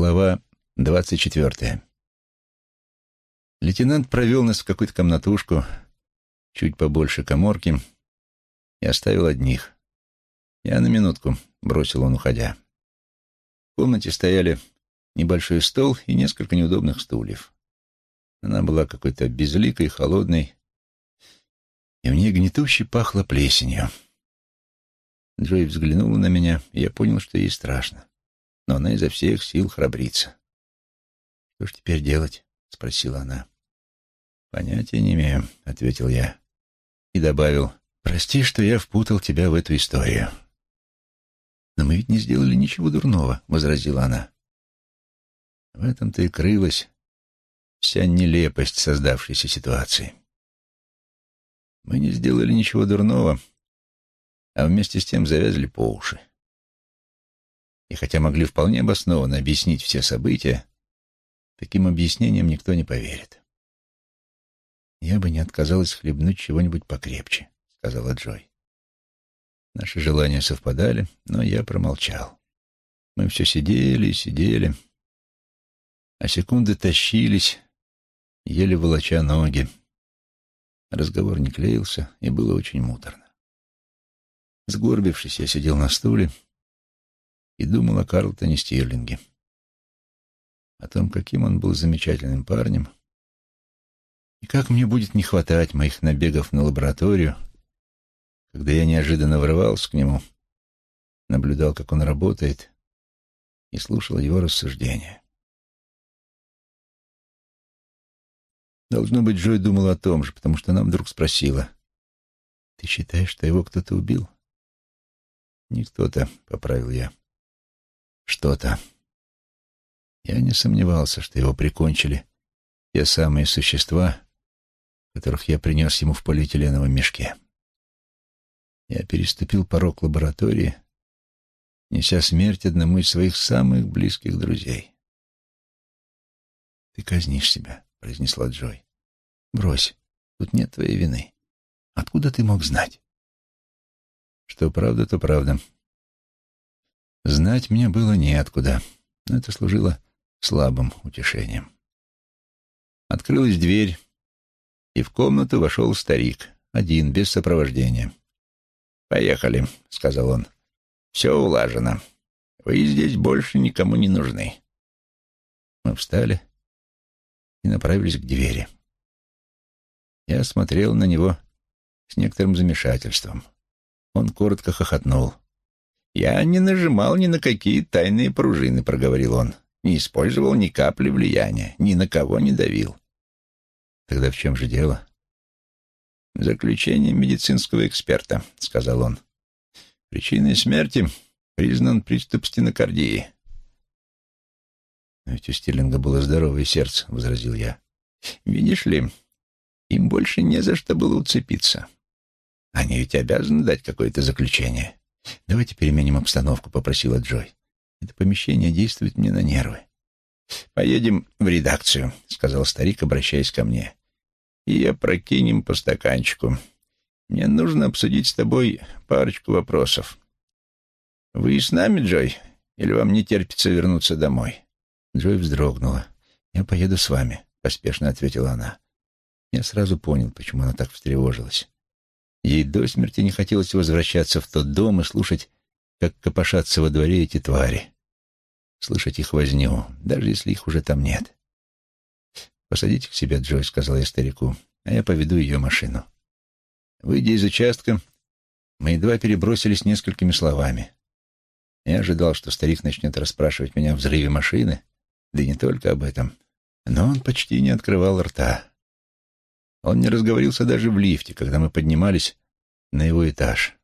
Глава двадцать четвертая. Лейтенант провел нас в какую-то комнатушку, чуть побольше коморки, и оставил одних. Я на минутку, бросил он, уходя. В комнате стояли небольшой стол и несколько неудобных стульев. Она была какой-то безликой, холодной, и в ней гнетуще пахло плесенью. Джой взглянула на меня, и я понял, что ей страшно но она изо всех сил храбрится. «Что ж теперь делать?» — спросила она. «Понятия не имею», — ответил я. И добавил, «Прости, что я впутал тебя в эту историю». «Но мы ведь не сделали ничего дурного», — возразила она. В этом-то и крылась вся нелепость создавшейся ситуации. Мы не сделали ничего дурного, а вместе с тем завязли по уши. И хотя могли вполне обоснованно объяснить все события, таким объяснением никто не поверит. «Я бы не отказалась хлебнуть чего-нибудь покрепче», — сказала Джой. Наши желания совпадали, но я промолчал. Мы все сидели и сидели, а секунды тащились, еле волоча ноги. Разговор не клеился, и было очень муторно. Сгорбившись, я сидел на стуле и думал о Карлтоне Стирлинге, о том, каким он был замечательным парнем, и как мне будет не хватать моих набегов на лабораторию, когда я неожиданно врывался к нему, наблюдал, как он работает, и слушал его рассуждения. Должно быть, Джой думал о том же, потому что она вдруг спросила, «Ты считаешь, что его кто-то убил?» «Не кто-то», — поправил я что-то. Я не сомневался, что его прикончили те самые существа, которых я принес ему в полиэтиленовом мешке. Я переступил порог лаборатории, неся смерть одному из своих самых близких друзей. «Ты казнишь себя», — произнесла Джой. «Брось, тут нет твоей вины. Откуда ты мог знать?» «Что правда, то правда», Знать мне было неоткуда, но это служило слабым утешением. Открылась дверь, и в комнату вошел старик, один, без сопровождения. «Поехали», — сказал он. «Все улажено. Вы здесь больше никому не нужны». Мы встали и направились к двери. Я смотрел на него с некоторым замешательством. Он коротко хохотнул. «Я не нажимал ни на какие тайные пружины», — проговорил он. «Не использовал ни капли влияния, ни на кого не давил». «Тогда в чем же дело?» «Заключение медицинского эксперта», — сказал он. «Причиной смерти признан приступ стенокардии». «Но ведь у Стиллинга было здоровое сердце», — возразил я. «Видишь ли, им больше не за что было уцепиться. Они ведь обязаны дать какое-то заключение. «Давайте переменим обстановку», — попросила Джой. «Это помещение действует мне на нервы». «Поедем в редакцию», — сказал старик, обращаясь ко мне. «И опрокинем по стаканчику. Мне нужно обсудить с тобой парочку вопросов. Вы с нами, Джой, или вам не терпится вернуться домой?» Джой вздрогнула. «Я поеду с вами», — поспешно ответила она. Я сразу понял, почему она так встревожилась. Ей до смерти не хотелось возвращаться в тот дом и слушать, как копошатся во дворе эти твари. Слышать их возню, даже если их уже там нет. «Посадите к себе, Джой», — сказал я старику, — «а я поведу ее машину». Выйдя из участка, мы едва перебросились несколькими словами. Я ожидал, что старик начнет расспрашивать меня о взрыве машины, да и не только об этом. Но он почти не открывал рта. Он не разговорился даже в лифте, когда мы поднимались на его этаж.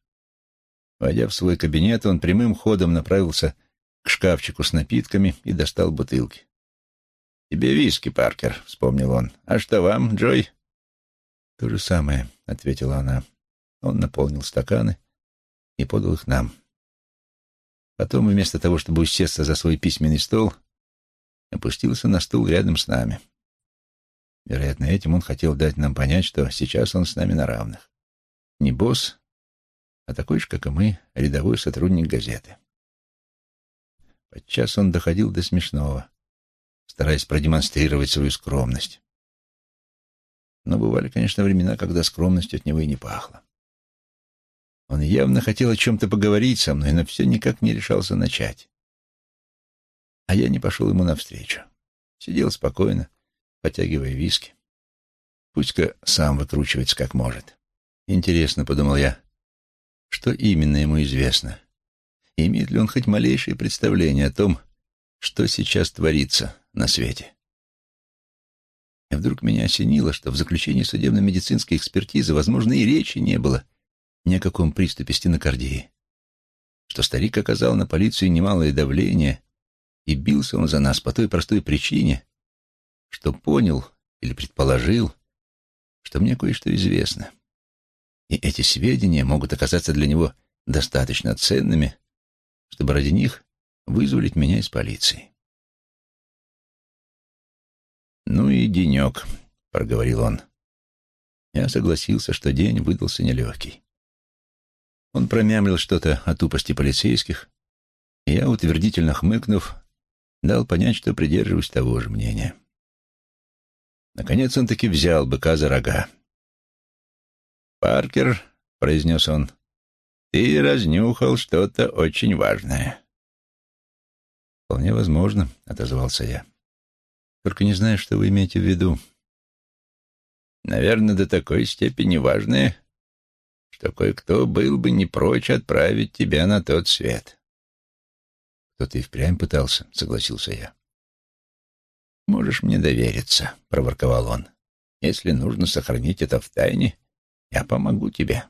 Войдя в свой кабинет, он прямым ходом направился к шкафчику с напитками и достал бутылки. «Тебе виски, Паркер», — вспомнил он. «А что вам, Джой?» «То же самое», — ответила она. Он наполнил стаканы и подал их нам. Потом, вместо того, чтобы усесться за свой письменный стол, опустился на стул рядом с нами. Вероятно, этим он хотел дать нам понять, что сейчас он с нами на равных. Не босс, а такой же, как и мы, рядовой сотрудник газеты. Подчас он доходил до смешного, стараясь продемонстрировать свою скромность. Но бывали, конечно, времена, когда скромностью от него и не пахло. Он явно хотел о чем-то поговорить со мной, но все никак не решался начать. А я не пошел ему навстречу. Сидел спокойно, потягивая виски. Пусть-ка сам выкручивается как может. Интересно, — подумал я, — что именно ему известно? Имеет ли он хоть малейшее представление о том, что сейчас творится на свете? И вдруг меня осенило, что в заключении судебно-медицинской экспертизы, возможно, и речи не было ни о каком приступе стенокардии, что старик оказал на полицию немалое давление, и бился он за нас по той простой причине, что понял или предположил, что мне кое-что известно. И эти сведения могут оказаться для него достаточно ценными, чтобы ради них вызволить меня из полиции. «Ну и денек», — проговорил он. Я согласился, что день выдался нелегкий. Он промямлил что-то о тупости полицейских, и я, утвердительно хмыкнув, дал понять, что придерживаюсь того же мнения. Наконец он таки взял быка за рога. «Паркер», — произнес он, — «ты разнюхал что-то очень важное». «Вполне возможно», — отозвался я. «Только не знаю, что вы имеете в виду». «Наверное, до такой степени важное, что кое-кто был бы не прочь отправить тебя на тот свет». «Кто-то и впрямь пытался», — согласился я. «Можешь мне довериться», — проворковал он. «Если нужно сохранить это в тайне, я помогу тебе».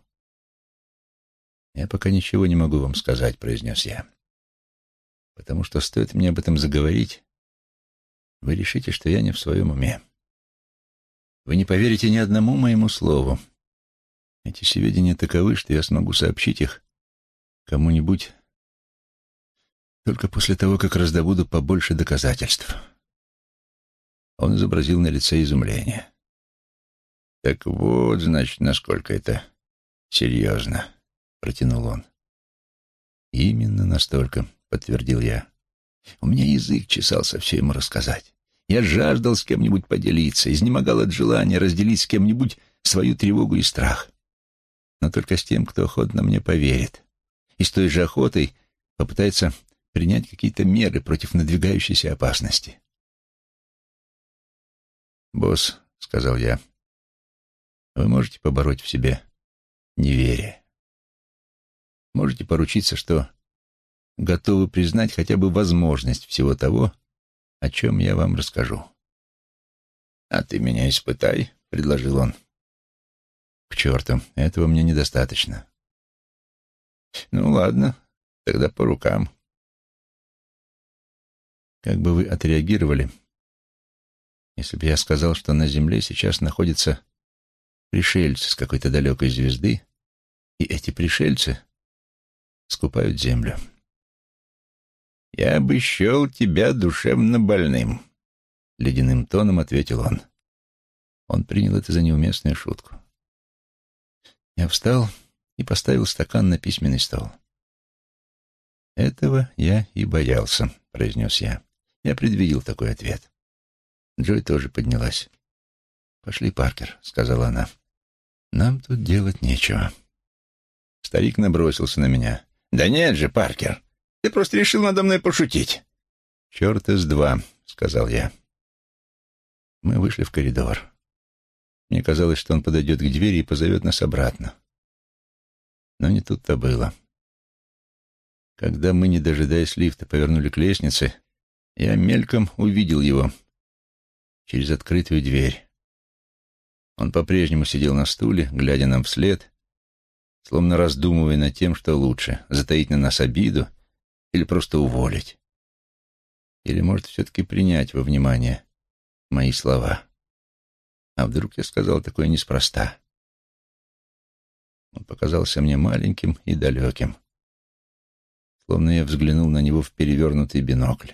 «Я пока ничего не могу вам сказать», — произнес я. «Потому что стоит мне об этом заговорить, вы решите, что я не в своем уме. Вы не поверите ни одному моему слову. Эти сведения таковы, что я смогу сообщить их кому-нибудь только после того, как раздобуду побольше доказательств». Он изобразил на лице изумление. «Так вот, значит, насколько это серьезно», — протянул он. «Именно настолько», — подтвердил я. У меня язык чесался все ему рассказать. Я жаждал с кем-нибудь поделиться, изнемогал от желания разделить с кем-нибудь свою тревогу и страх. Но только с тем, кто охотно мне поверит. И с той же охотой попытается принять какие-то меры против надвигающейся опасности. «Босс», — сказал я, — «вы можете побороть в себе неверие? Можете поручиться, что готовы признать хотя бы возможность всего того, о чем я вам расскажу?» «А ты меня испытай», — предложил он. «К черту, этого мне недостаточно». «Ну ладно, тогда по рукам». «Как бы вы отреагировали?» Если бы я сказал, что на Земле сейчас находятся пришельцы с какой-то далекой звезды, и эти пришельцы скупают Землю. «Я бы счел тебя душевно больным», — ледяным тоном ответил он. Он принял это за неуместную шутку. Я встал и поставил стакан на письменный стол. «Этого я и боялся», — произнес я. Я предвидел такой ответ. Джой тоже поднялась. «Пошли, Паркер», — сказала она. «Нам тут делать нечего». Старик набросился на меня. «Да нет же, Паркер, ты просто решил надо мной пошутить». «Черт из два», — сказал я. Мы вышли в коридор. Мне казалось, что он подойдет к двери и позовет нас обратно. Но не тут-то было. Когда мы, не дожидаясь лифта, повернули к лестнице, я мельком увидел его — через открытую дверь. Он по-прежнему сидел на стуле, глядя нам вслед, словно раздумывая над тем, что лучше — затаить на нас обиду или просто уволить. Или, может, все-таки принять во внимание мои слова. А вдруг я сказал такое неспроста? Он показался мне маленьким и далеким, словно я взглянул на него в перевернутый бинокль.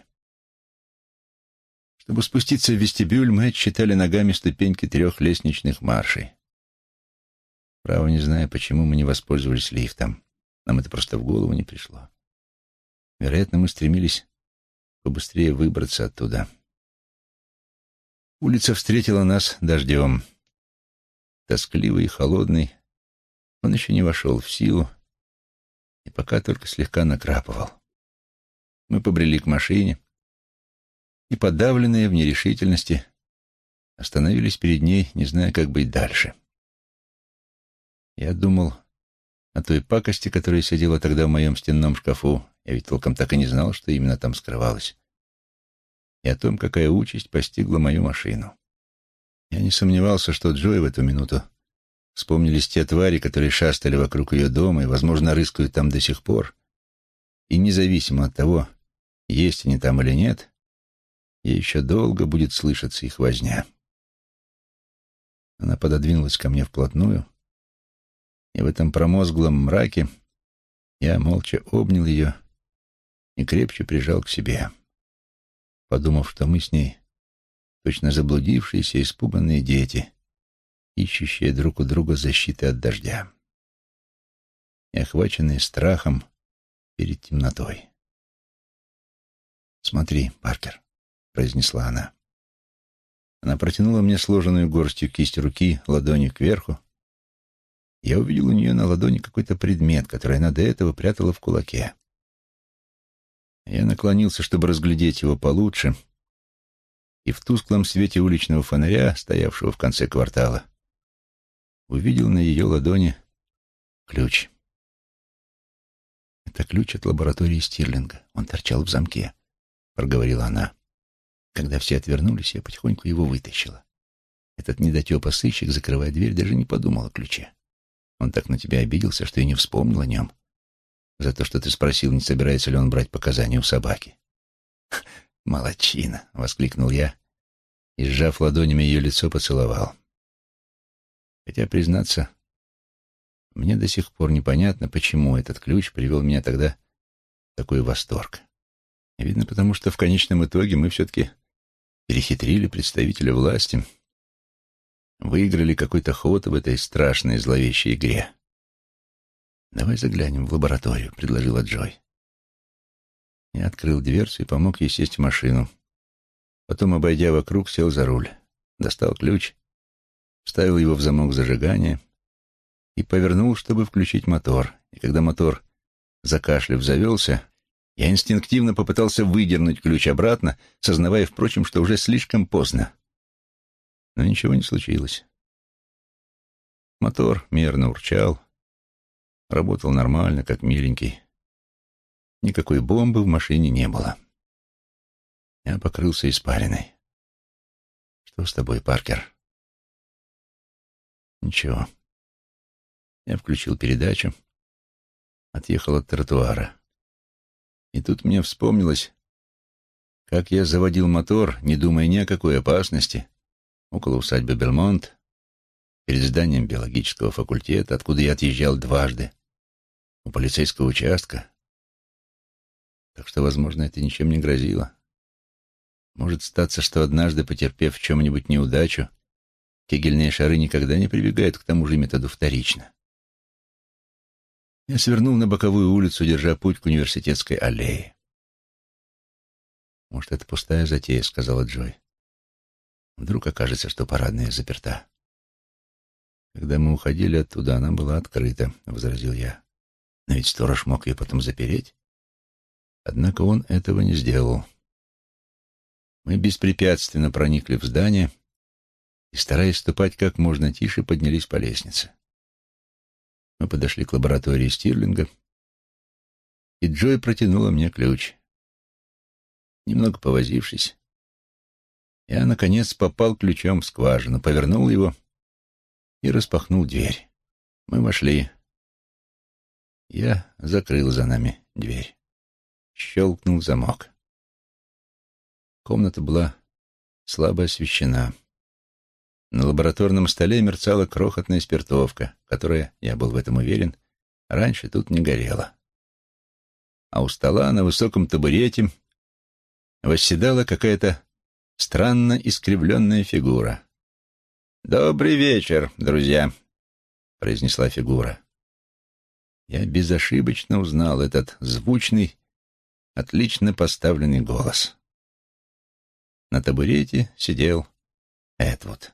Чтобы спуститься в вестибюль, мы отсчитали ногами ступеньки трех лестничных маршей. Право, не знаю, почему мы не воспользовались лифтом. Нам это просто в голову не пришло. Вероятно, мы стремились побыстрее выбраться оттуда. Улица встретила нас дождем. Тоскливый и холодный, он еще не вошел в силу и пока только слегка накрапывал. Мы побрели к машине и, подавленные в нерешительности, остановились перед ней, не зная, как быть дальше. Я думал о той пакости, которая сидела тогда в моем стенном шкафу. Я ведь толком так и не знал, что именно там скрывалось. И о том, какая участь постигла мою машину. Я не сомневался, что Джой в эту минуту вспомнились те твари, которые шастали вокруг ее дома и, возможно, рыскают там до сих пор. И независимо от того, есть они там или нет, ей еще долго будет слышаться их возня. Она пододвинулась ко мне вплотную, и в этом промозглом мраке я молча обнял ее и крепче прижал к себе, подумав, что мы с ней точно заблудившиеся, испуганные дети, ищущие друг у друга защиты от дождя и охваченные страхом перед темнотой. «Смотри, Паркер», — произнесла она. Она протянула мне сложенную горстью кисть руки ладонью кверху. Я увидел у нее на ладони какой-то предмет, который она до этого прятала в кулаке. Я наклонился, чтобы разглядеть его получше, и в тусклом свете уличного фонаря, стоявшего в конце квартала, увидел на ее ладони ключ. «Это ключ от лаборатории Стирлинга. Он торчал в замке», — проговорила она. Когда все отвернулись, я потихоньку его вытащила. Этот недотепа-сыщик, закрывая дверь, даже не подумал о ключе. Он так на тебя обиделся, что и не вспомнил о нем. За то, что ты спросил, не собирается ли он брать показания у собаки. «Молодчина!» — воскликнул я и, сжав ладонями ее лицо, поцеловал. Хотя, признаться, мне до сих пор непонятно, почему этот ключ привел меня тогда в такой восторг. Видно, потому что в конечном итоге мы все-таки перехитрили представителя власти, выиграли какой-то ход в этой страшной зловещей игре. «Давай заглянем в лабораторию», — предложила Джой. Я открыл дверцу и помог ей сесть в машину. Потом, обойдя вокруг, сел за руль, достал ключ, вставил его в замок зажигания и повернул, чтобы включить мотор. И когда мотор, закашляв, завелся, я инстинктивно попытался выдернуть ключ обратно, сознавая, впрочем, что уже слишком поздно. Но ничего не случилось. Мотор мерно урчал, работал нормально, как миленький. Никакой бомбы в машине не было. Я покрылся испариной. «Что с тобой, Паркер?» «Ничего». Я включил передачу, отъехал от тротуара. И тут мне вспомнилось, как я заводил мотор, не думая ни о какой опасности, около усадьбы Белмонт, перед зданием биологического факультета, откуда я отъезжал дважды, у полицейского участка. Так что, возможно, это ничем не грозило. Может статься, что однажды, потерпев в чем-нибудь неудачу, кегельные шары никогда не прибегают к тому же методу вторично. Я свернул на боковую улицу, держа путь к университетской аллее. «Может, это пустая затея», — сказала Джой. «Вдруг окажется, что парадная заперта». «Когда мы уходили оттуда, она была открыта», — возразил я. «Но ведь сторож мог ее потом запереть». Однако он этого не сделал. Мы беспрепятственно проникли в здание и, стараясь ступать как можно тише, поднялись по лестнице. Мы подошли к лаборатории Стирлинга, и Джой протянула мне ключ. Немного повозившись, я, наконец, попал ключом в скважину, повернул его и распахнул дверь. Мы вошли. Я закрыл за нами дверь. Щелкнул замок. Комната была слабо освещена. На лабораторном столе мерцала крохотная спиртовка, которая, я был в этом уверен, раньше тут не горела. А у стола на высоком табурете восседала какая-то странно искривленная фигура. «Добрый вечер, друзья», — произнесла фигура. Я безошибочно узнал этот звучный, отлично поставленный голос. На табурете сидел Эдвуд.